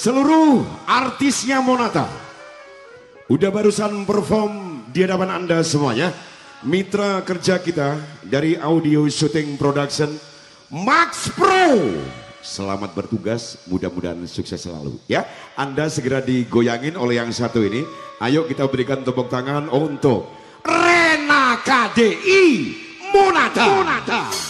Seluruh artisnya Monata Udah barusan perform di hadapan Anda semuanya Mitra kerja kita dari Audio Shooting Production Max Pro Selamat bertugas, mudah-mudahan sukses selalu ya. Anda segera digoyangin oleh yang satu ini. Ayo kita berikan tepuk tangan untuk Rena KDI Monata. Monata.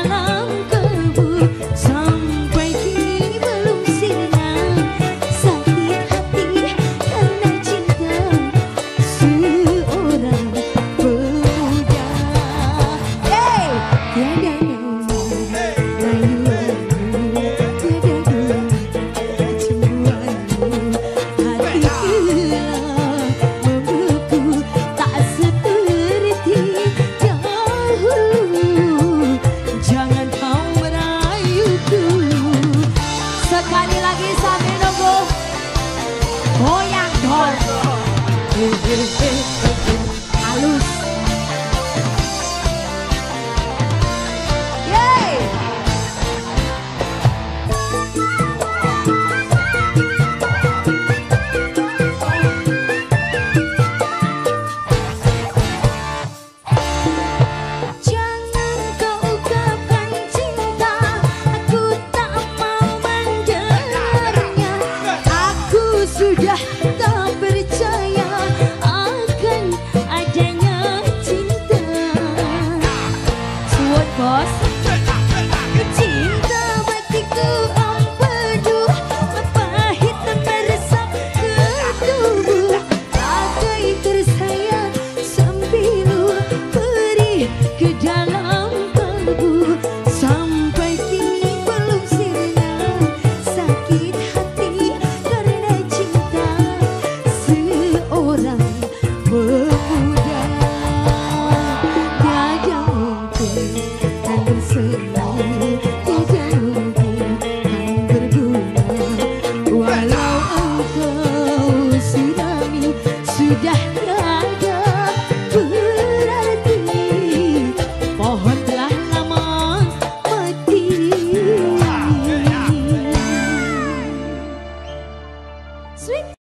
preguiça me A luz.